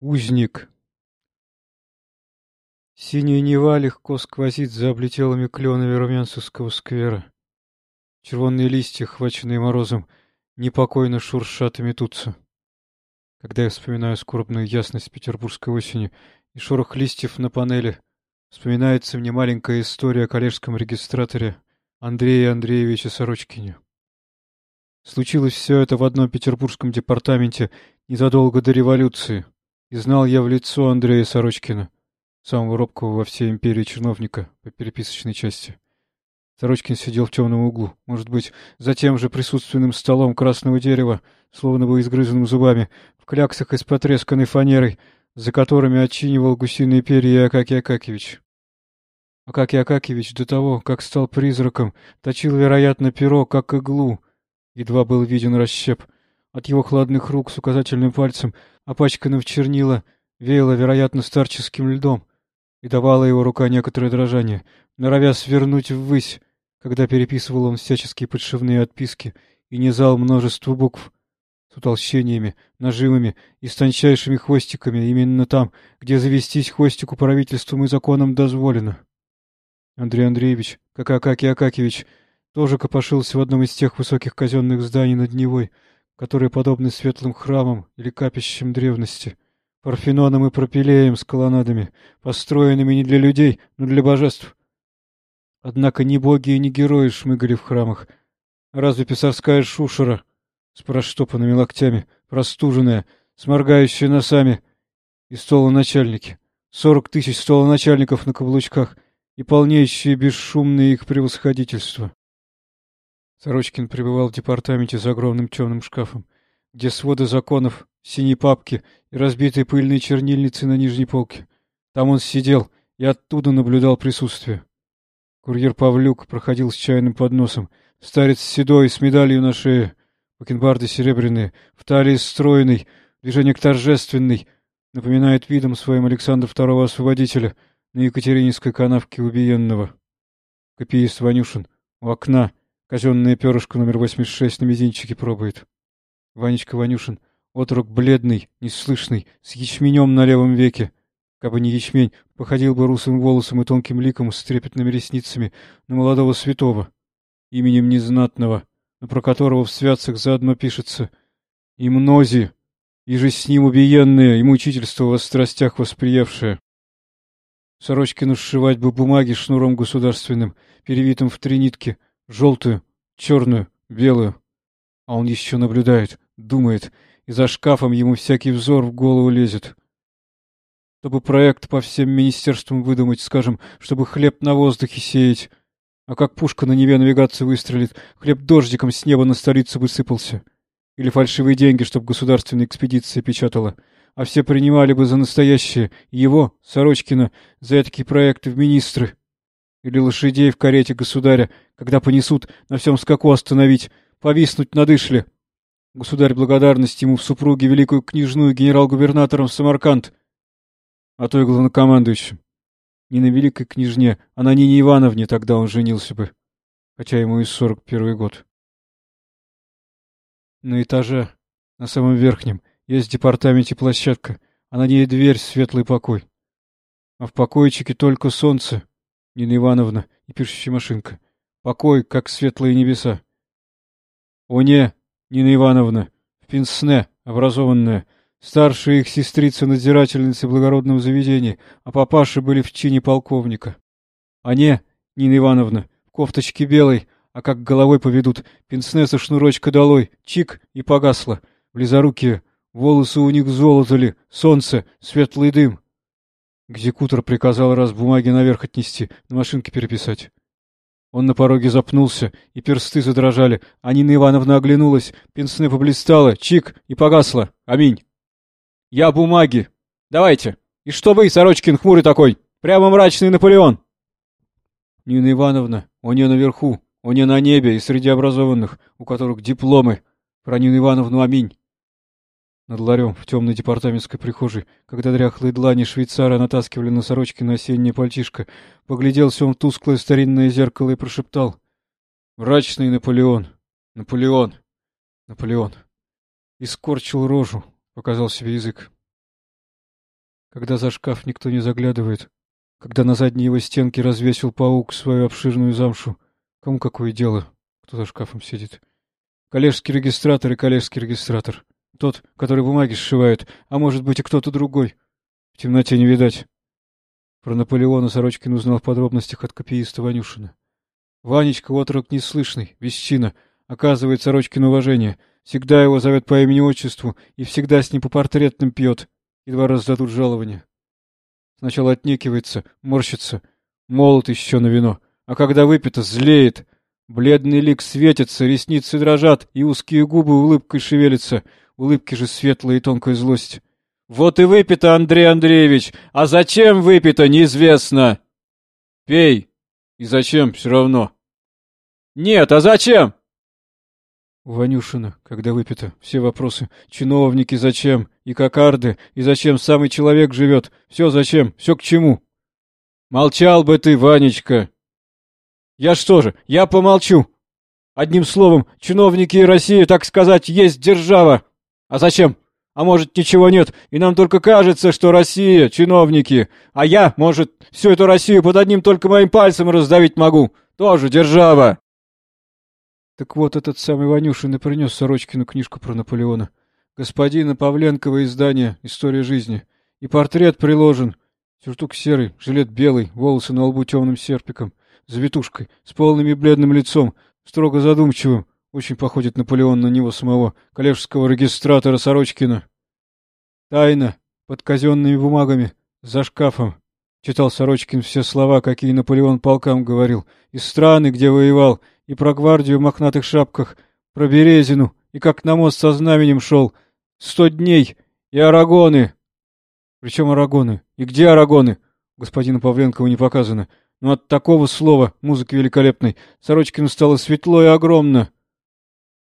Узник. Синяя Нева легко сквозит за облетелыми кленами Румянцевского сквера. Червонные листья, хваченные морозом, непокойно шуршат и метутся. Когда я вспоминаю скорбную ясность петербургской осени и шорох листьев на панели, вспоминается мне маленькая история о коллежском регистраторе Андрея Андреевича Сорочкине. Случилось все это в одном петербургском департаменте незадолго до революции — и знал я в лицо Андрея Сорочкина, самого робкого во всей империи чиновника по переписочной части. Сорочкин сидел в темном углу, может быть, за тем же присутственным столом красного дерева, словно бы изгрызанным зубами, в кляксах из потресканной фанерой, за которыми отчинивал гусиные перья Акакий Акакевич. Акакий Акакевич до того, как стал призраком, точил, вероятно, перо, как иглу. Едва был виден расщеп. От его хладных рук с указательным пальцем опачканным в чернила, веяло, вероятно, старческим льдом, и давала его рука некоторое дрожание, норовя свернуть ввысь, когда переписывал он всяческие подшивные отписки и низал множество букв с утолщениями, нажимами и с тончайшими хвостиками именно там, где завестись хвостику правительством и законом дозволено. Андрей Андреевич, как Акакий Акакевич, тоже копошился в одном из тех высоких казенных зданий над Невой, которые подобны светлым храмам или капищам древности, Парфеноном и Пропилеем с колоннадами, построенными не для людей, но для божеств. Однако ни боги и ни герои шмыгали в храмах. Разве писарская шушера с проштопанными локтями, простуженная, с моргающей носами, и столоначальники, сорок тысяч столоначальников на каблучках и полнеющие бесшумные их превосходительства. Сорочкин пребывал в департаменте за огромным темным шкафом, где своды законов, синие папки и разбитые пыльные чернильницы на нижней полке. Там он сидел и оттуда наблюдал присутствие. Курьер Павлюк проходил с чайным подносом. Старец седой, с медалью на шее, бакенбарды серебряные, в талии стройный, движение торжественный, напоминает видом своим Александра II Освободителя на Екатерининской канавке убиенного. Копиист Ванюшин у окна — Казенное перышко номер 86 на мизинчике пробует. Ванечка Ванюшин, отрок бледный, неслышный, с ячменем на левом веке. Кабы не ячмень, походил бы русым волосом и тонким ликом с трепетными ресницами на молодого святого, именем незнатного, но про которого в святцах заодно пишется «И мнози, и же с ним убиенные, и мучительство во страстях восприявшее». Сорочкину сшивать бы бумаги шнуром государственным, перевитым в три нитки — Желтую, черную, белую. А он еще наблюдает, думает, и за шкафом ему всякий взор в голову лезет. Чтобы проект по всем министерствам выдумать, скажем, чтобы хлеб на воздухе сеять. А как пушка на Неве навигации выстрелит, хлеб дождиком с неба на столицу высыпался. Или фальшивые деньги, чтобы государственная экспедиция печатала. А все принимали бы за настоящее его, Сорочкина, за такие проекты в министры. Или лошадей в карете государя, когда понесут, на всем скаку остановить, повиснуть на дышле. Государь благодарность ему в супруге великую княжную генерал-губернатором Самарканд, а то и главнокомандующим. Не на великой княжне, а на Нине Ивановне тогда он женился бы, хотя ему и сорок первый год. На этаже, на самом верхнем, есть в департаменте площадка, а на ней дверь светлый покой. А в покойчике только солнце, Нина Ивановна и пишущая машинка. Покой, как светлые небеса. О не, Нина Ивановна, в Пинсне, образованная, старшая их сестрица-надзирательница благородного заведения, а папаши были в чине полковника. А не, Нина Ивановна, в кофточке белой, а как головой поведут, пенсне со шнурочка долой, чик и погасла, близорукие, волосы у них золотали, солнце, светлый дым. Экзекутор приказал раз бумаги наверх отнести, на машинке переписать. Он на пороге запнулся, и персты задрожали, а Нина Ивановна оглянулась, пенсне поблистала, чик, и погасла. Аминь. «Я бумаги! Давайте! И что вы, Сорочкин, хмурый такой? Прямо мрачный Наполеон!» Нина Ивановна, он не наверху, он не на небе и среди образованных, у которых дипломы. Про Нину Ивановну аминь. Над ларем в темной департаментской прихожей, когда дряхлые длани швейцара натаскивали на сорочки на осеннее пальтишко, погляделся он в тусклое старинное зеркало и прошептал. «Мрачный Наполеон! Наполеон! Наполеон!» И скорчил рожу, показал себе язык. когда за шкаф никто не заглядывает, когда на задней его стенке развесил паук свою обширную замшу. Кому какое дело, кто за шкафом сидит? Коллежский регистратор и коллежский регистратор. Тот, который бумаги сшивает, а может быть и кто-то другой. В темноте не видать. Про Наполеона Сорочкин узнал в подробностях от копииста Ванюшина. Ванечка, отрок неслышный, вещина, оказывает Сорочкин уважение. Всегда его зовет по имени-отчеству и всегда с ним по портретным пьет. Едва раздадут жалование. Сначала отнекивается, морщится, молот еще на вино. А когда выпито, злеет. Бледный лик светится, ресницы дрожат, и узкие губы улыбкой шевелятся. Улыбки же светлая и тонкая злость. «Вот и выпито, Андрей Андреевич! А зачем выпито, неизвестно!» «Пей! И зачем, все равно!» Нет, а зачем? У Ванюшина, когда выпито, все вопросы. Чиновники зачем? И кокарды? И зачем самый человек живет? Все зачем? Все к чему? Молчал бы ты, Ванечка. Я что же, я помолчу. Одним словом, чиновники и Россия, так сказать, есть держава. А зачем? А может, ничего нет, и нам только кажется, что Россия, чиновники. А я, может, всю эту Россию под одним только моим пальцем раздавить могу. Тоже держава. Так вот, этот самый Ванюшин и принес Сорочкину книжку про Наполеона. Господина Павленкова издание «История жизни». И портрет приложен. Сюртук серый, жилет белый, волосы на лбу темным серпиком, завитушкой, с полным и бледным лицом, строго задумчивым. Очень походит Наполеон на него самого, коллежского регистратора Сорочкина. Тайна, под казенными бумагами, за шкафом. Читал Сорочкин все слова, какие Наполеон полкам говорил, из страны, где воевал, и про гвардию в мохнатых шапках, про Березину, и как на мост со знаменем шел. Сто дней, и арагоны. Причем арагоны? И где арагоны? Господину Павленкову не показано. Но от такого слова, музыки великолепной, Сорочкину стало светло и огромно.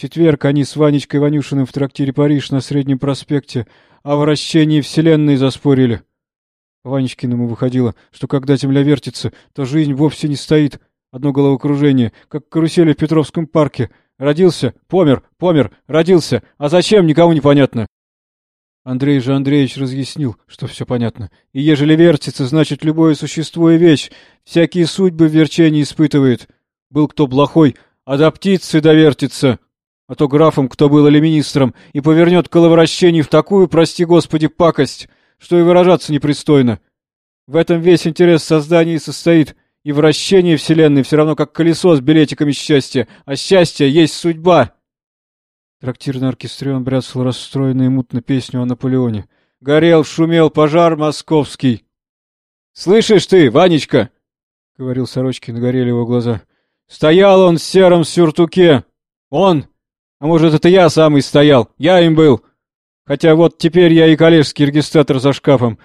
Четверг они с Ванечкой Ванюшиным в трактире «Париж» на Среднем проспекте о вращении Вселенной заспорили. Ванечкиному выходило, что когда земля вертится, то жизнь вовсе не стоит, Одно головокружение, как карусели в Петровском парке. Родился, помер, помер, родился. А зачем, никому не понятно. Андрей же Андреевич разъяснил, что все понятно. И ежели вертится, значит, любое существо и вещь, всякие судьбы в верчении испытывает. Был кто плохой, а до птицы довертится. А то графом кто был или министром, и повернет коловращений в такую, прости господи, пакость, что и выражаться непристойно. В этом весь интерес создания состоит — и вращение Вселенной все равно как колесо с билетиками счастья, а счастье есть судьба. Трактирный оркестрион бряцал расстроенную и мутно песню о Наполеоне. Горел, шумел пожар московский. — Слышишь ты, Ванечка? — говорил Сорочкин, горели его глаза. — Стоял он в сером сюртуке. Он! А может, это я самый стоял? Я им был. Хотя вот теперь я и коллежский регистратор за шкафом.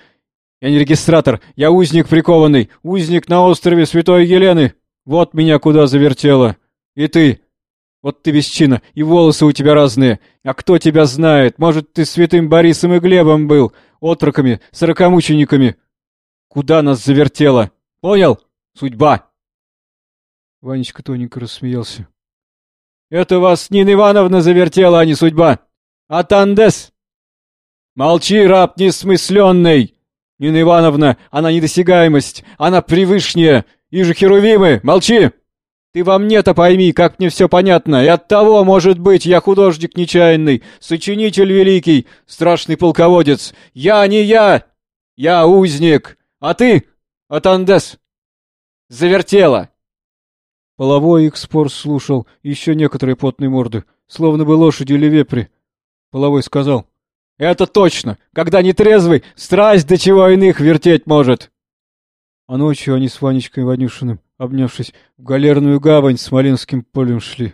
Я не регистратор, я узник прикованный, узник на острове Святой Елены. Вот меня куда завертело. И ты. Вот ты бесчина, и волосы у тебя разные. А кто тебя знает? Может, ты святым Борисом и Глебом был, отроками, сорокомучениками. Куда нас завертело? Понял? Судьба. Ванечка тоненько рассмеялся. Это вас Нина Ивановна завертела, а не судьба. А Тандес? Молчи, раб несмысленный! Нина Ивановна, она недосягаемость, она превышняя, и же херувимы, молчи! Ты во мне-то пойми, как мне все понятно, и от того, может быть, я художник нечаянный, сочинитель великий, страшный полководец. Я не я, я узник, а ты, Атандес, завертела. Половой их спор слушал, еще некоторые потные морды, словно бы лошади или вепри. Половой сказал — это точно! Когда не трезвый, страсть до чего иных вертеть может!» А ночью они с Ванечкой Ванюшиным, обнявшись, в галерную гавань с Смоленским полем шли.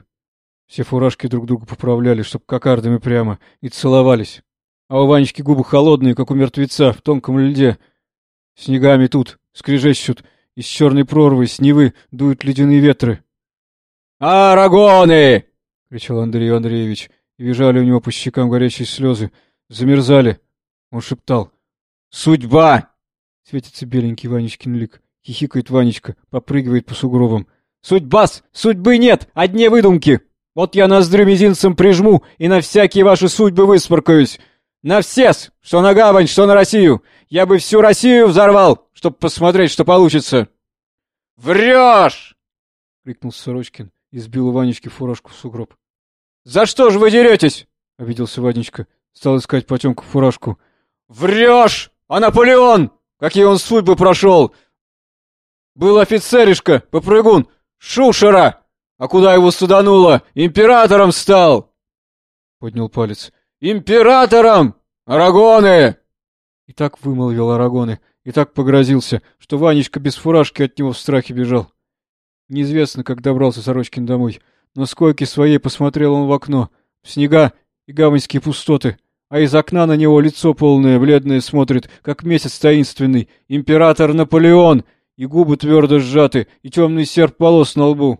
Все фуражки друг другу поправляли, чтоб кокардами прямо, и целовались. А у Ванечки губы холодные, как у мертвеца, в тонком льде. Снегами тут, скрежещут, из черной прорвы, с Невы дуют ледяные ветры. «Арагоны!» — кричал Андрей Андреевич, и бежали у него по щекам горячие слезы, Замерзали. Он шептал. «Судьба!» Светится беленький Ванечкин лик. Хихикает Ванечка, попрыгивает по сугробам. «Судьба-с! Судьбы нет! Одни выдумки! Вот я ноздрю мизинцем прижму и на всякие ваши судьбы высморкаюсь! На все Что на гавань, что на Россию! Я бы всю Россию взорвал, чтобы посмотреть, что получится. Врешь! крикнул Сорочкин и сбил Ванечке фуражку в сугроб. За что же вы деретесь? обиделся Ванечка, стал искать потемку фуражку. Врешь! А Наполеон! Какие он судьбы прошел! Был офицеришка, попрыгун, шушера! А куда его судануло? Императором стал! Поднял палец. Императором! Арагоны! И так вымолвил Арагоны, и так погрозился, что Ванечка без фуражки от него в страхе бежал. Неизвестно, как добрался Сорочкин домой, но с койки своей посмотрел он в окно, снега и гаваньские пустоты, а из окна на него лицо полное, бледное смотрит, как месяц таинственный, император Наполеон, и губы твердо сжаты, и темный серп полос на лбу.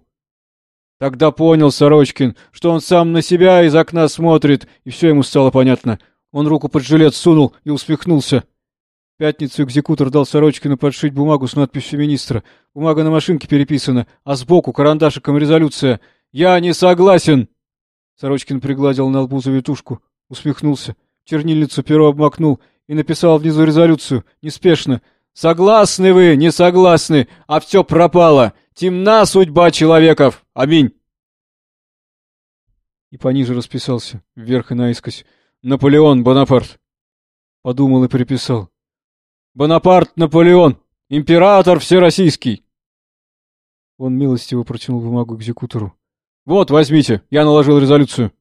Тогда понял Сорочкин, что он сам на себя из окна смотрит, и все ему стало понятно. Он руку под жилет сунул и усмехнулся пятницу экзекутор дал Сорочкину подшить бумагу с надписью министра. Бумага на машинке переписана, а сбоку карандашиком резолюция. «Я не согласен!» Сорочкин пригладил на лбу завитушку, усмехнулся, чернильницу перо обмакнул и написал внизу резолюцию, неспешно. «Согласны вы, не согласны, а все пропало! Темна судьба человеков! Аминь!» И пониже расписался, вверх и наискось. «Наполеон Бонапарт!» Подумал и приписал. Бонапарт Наполеон! Император всероссийский!» Он милостиво протянул бумагу экзекутору. «Вот, возьмите, я наложил резолюцию».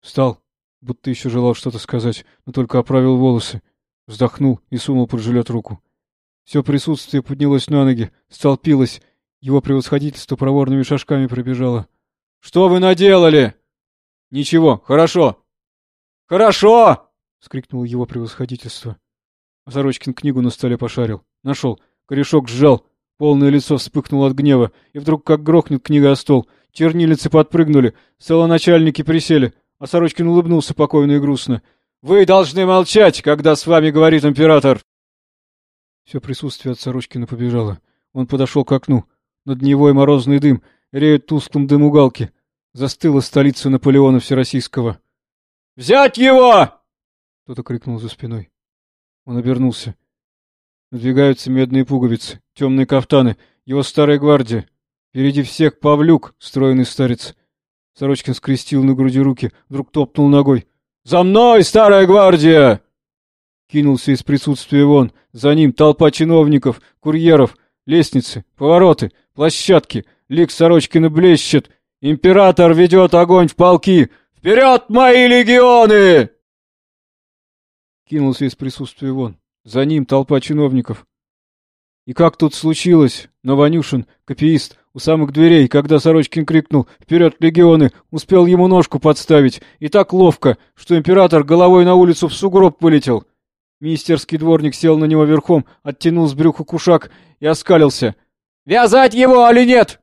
Встал, будто еще желал что-то сказать, но только оправил волосы, вздохнул и сунул под жилет руку. Все присутствие поднялось на ноги, столпилось, его превосходительство проворными шажками пробежало. «Что вы наделали?» «Ничего, хорошо!» «Хорошо!» — скрикнул его превосходительство. Сорочкин книгу на столе пошарил. Нашел. Корешок сжал. Полное лицо вспыхнуло от гнева. И вдруг как грохнет книга о стол. Чернилицы подпрыгнули. Столоначальники присели. А Сорочкин улыбнулся покойно и грустно. «Вы должны молчать, когда с вами говорит император!» Все присутствие от Сорочкина побежало. Он подошел к окну. Над него и морозный дым. Реют тусклым дым угалки. Застыла столица Наполеона Всероссийского. «Взять его!» Кто-то крикнул за спиной. Он обернулся. Надвигаются медные пуговицы, темные кафтаны, его старая гвардия. Впереди всех Павлюк, стройный старец. Сорочкин скрестил на груди руки, вдруг топнул ногой. «За мной, старая гвардия!» Кинулся из присутствия вон. За ним толпа чиновников, курьеров, лестницы, повороты, площадки. Лик Сорочкина блещет. Император ведет огонь в полки. «Вперед, мои легионы!» Кинулся из присутствия вон. За ним толпа чиновников. И как тут случилось, но Ванюшин, копиист, у самых дверей, когда Сорочкин крикнул «Вперед, легионы!», успел ему ножку подставить, и так ловко, что император головой на улицу в сугроб вылетел. Министерский дворник сел на него верхом, оттянул с брюха кушак и оскалился. «Вязать его, али нет?»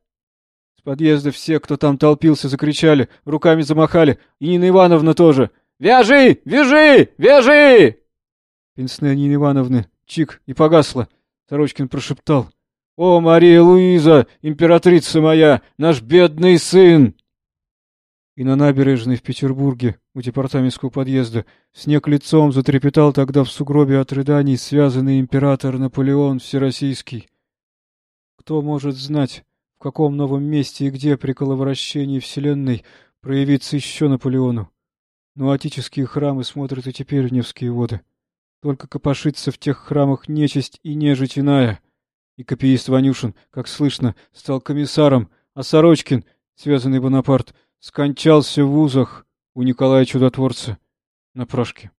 С подъезда все, кто там толпился, закричали, руками замахали, и Нина Ивановна тоже — «Вяжи! Вяжи! Вяжи!» Пенсне Ивановны чик и погасла. Сорочкин прошептал. «О, Мария Луиза, императрица моя, наш бедный сын!» И на набережной в Петербурге, у департаментского подъезда, снег лицом затрепетал тогда в сугробе от рыданий связанный император Наполеон Всероссийский. Кто может знать, в каком новом месте и где при коловращении Вселенной проявится еще Наполеону? Но отеческие храмы смотрят и теперь в Невские воды. Только копошится в тех храмах нечисть и нежить иная. И копиист Ванюшин, как слышно, стал комиссаром, а Сорочкин, связанный Бонапарт, скончался в вузах у Николая Чудотворца на Пражке.